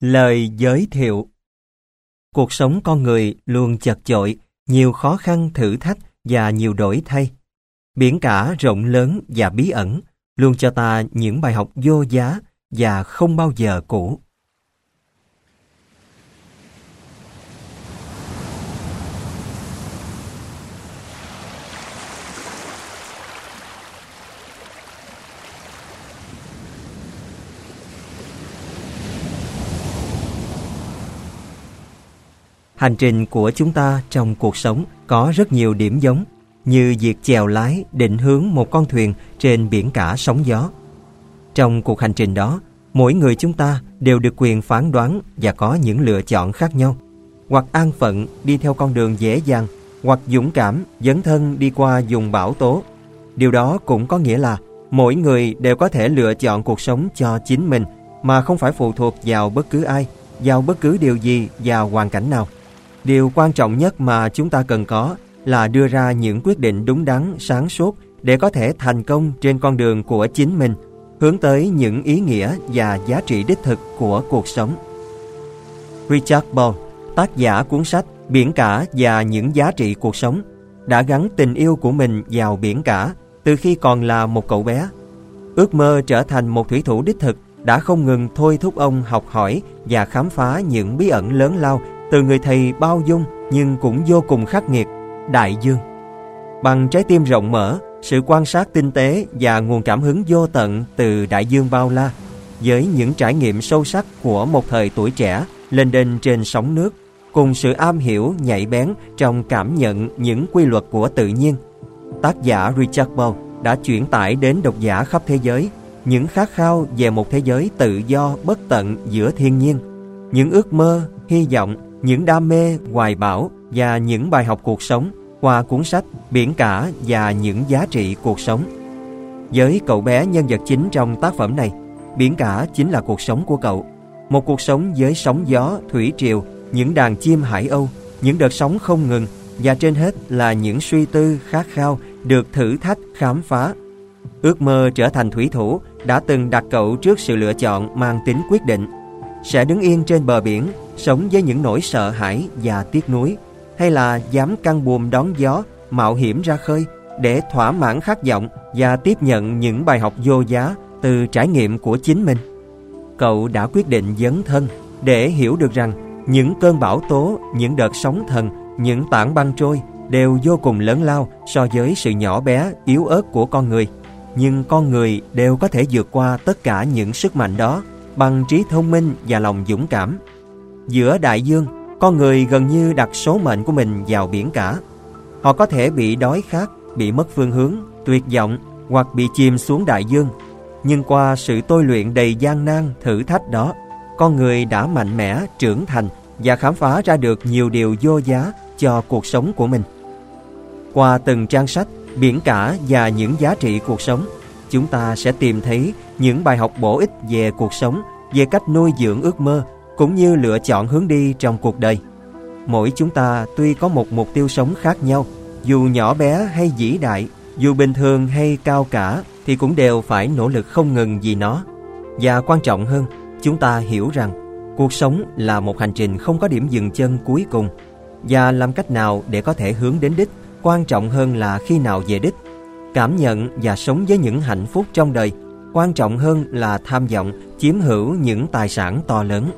Lời giới thiệu Cuộc sống con người luôn chật chội, nhiều khó khăn thử thách và nhiều đổi thay. Biển cả rộng lớn và bí ẩn luôn cho ta những bài học vô giá và không bao giờ cũ. Hành trình của chúng ta trong cuộc sống có rất nhiều điểm giống, như việc chèo lái định hướng một con thuyền trên biển cả sóng gió. Trong cuộc hành trình đó, mỗi người chúng ta đều được quyền phán đoán và có những lựa chọn khác nhau. Hoặc an phận đi theo con đường dễ dàng, hoặc dũng cảm dấn thân đi qua vùng bão tố. Điều đó cũng có nghĩa là mỗi người đều có thể lựa chọn cuộc sống cho chính mình mà không phải phụ thuộc vào bất cứ ai, vào bất cứ điều gì và hoàn cảnh nào. Điều quan trọng nhất mà chúng ta cần có là đưa ra những quyết định đúng đắn, sáng suốt để có thể thành công trên con đường của chính mình, hướng tới những ý nghĩa và giá trị đích thực của cuộc sống. Richard Ball, tác giả cuốn sách Biển cả và những giá trị cuộc sống, đã gắn tình yêu của mình vào biển cả từ khi còn là một cậu bé. Ước mơ trở thành một thủy thủ đích thực đã không ngừng thôi thúc ông học hỏi và khám phá những bí ẩn lớn lao từ người thầy bao dung nhưng cũng vô cùng khắc nghiệt, đại dương. Bằng trái tim rộng mở, sự quan sát tinh tế và nguồn cảm hứng vô tận từ đại dương bao la, với những trải nghiệm sâu sắc của một thời tuổi trẻ lên đên trên sóng nước, cùng sự am hiểu nhạy bén trong cảm nhận những quy luật của tự nhiên. Tác giả Richard Bow đã chuyển tải đến độc giả khắp thế giới những khát khao về một thế giới tự do bất tận giữa thiên nhiên, những ước mơ, hy vọng những đam mê, hoài bão và những bài học cuộc sống qua cuốn sách Biển cả và những giá trị cuộc sống. Với cậu bé nhân vật chính trong tác phẩm này, biển cả chính là cuộc sống của cậu. Một cuộc sống với sóng gió, thủy triều, những đàn chim hải âu, những đợt sóng không ngừng và trên hết là những suy tư khát khao được thử thách khám phá. Ước mơ trở thành thủy thủ đã từng đặt cậu trước sự lựa chọn mang tính quyết định. Sẽ đứng yên trên bờ biển sống với những nỗi sợ hãi và tiếc nuối, hay là dám căng buồm đón gió, mạo hiểm ra khơi để thỏa mãn khát vọng và tiếp nhận những bài học vô giá từ trải nghiệm của chính mình. Cậu đã quyết định dấn thân để hiểu được rằng những cơn bão tố, những đợt sóng thần, những tảng băng trôi đều vô cùng lớn lao so với sự nhỏ bé, yếu ớt của con người. Nhưng con người đều có thể vượt qua tất cả những sức mạnh đó bằng trí thông minh và lòng dũng cảm. Giữa đại dương, con người gần như đặt số mệnh của mình vào biển cả. Họ có thể bị đói khát, bị mất phương hướng, tuyệt vọng hoặc bị chìm xuống đại dương. Nhưng qua sự tôi luyện đầy gian nan, thử thách đó, con người đã mạnh mẽ, trưởng thành và khám phá ra được nhiều điều vô giá cho cuộc sống của mình. Qua từng trang sách, biển cả và những giá trị cuộc sống, chúng ta sẽ tìm thấy những bài học bổ ích về cuộc sống, về cách nuôi dưỡng ước mơ cũng như lựa chọn hướng đi trong cuộc đời. Mỗi chúng ta tuy có một mục tiêu sống khác nhau, dù nhỏ bé hay vĩ đại, dù bình thường hay cao cả thì cũng đều phải nỗ lực không ngừng vì nó. Và quan trọng hơn, chúng ta hiểu rằng cuộc sống là một hành trình không có điểm dừng chân cuối cùng và làm cách nào để có thể hướng đến đích quan trọng hơn là khi nào về đích. Cảm nhận và sống với những hạnh phúc trong đời quan trọng hơn là tham vọng chiếm hữu những tài sản to lớn.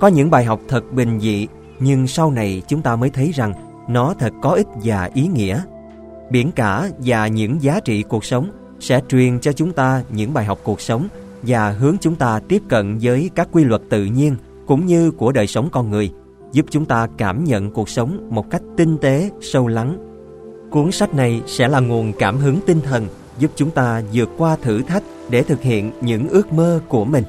Có những bài học thật bình dị, nhưng sau này chúng ta mới thấy rằng nó thật có ích và ý nghĩa. Biển cả và những giá trị cuộc sống sẽ truyền cho chúng ta những bài học cuộc sống và hướng chúng ta tiếp cận với các quy luật tự nhiên cũng như của đời sống con người, giúp chúng ta cảm nhận cuộc sống một cách tinh tế, sâu lắng. Cuốn sách này sẽ là nguồn cảm hứng tinh thần giúp chúng ta vượt qua thử thách để thực hiện những ước mơ của mình.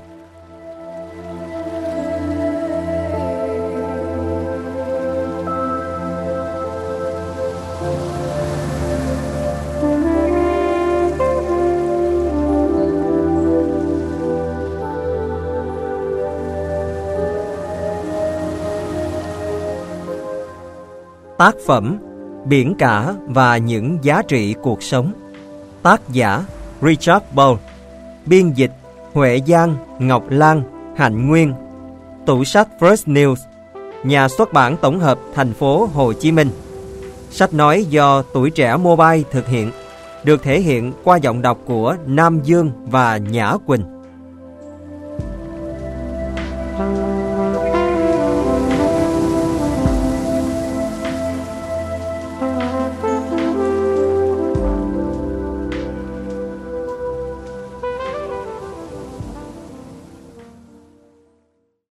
Tác phẩm Biển cả và những giá trị cuộc sống Tác giả Richard Ball Biên dịch Huệ Giang, Ngọc Lan, Hạnh Nguyên tủ sách First News, nhà xuất bản tổng hợp thành phố Hồ Chí Minh. Sách nói do tuổi trẻ mobile thực hiện, được thể hiện qua giọng đọc của Nam Dương và Nhã Quỳnh.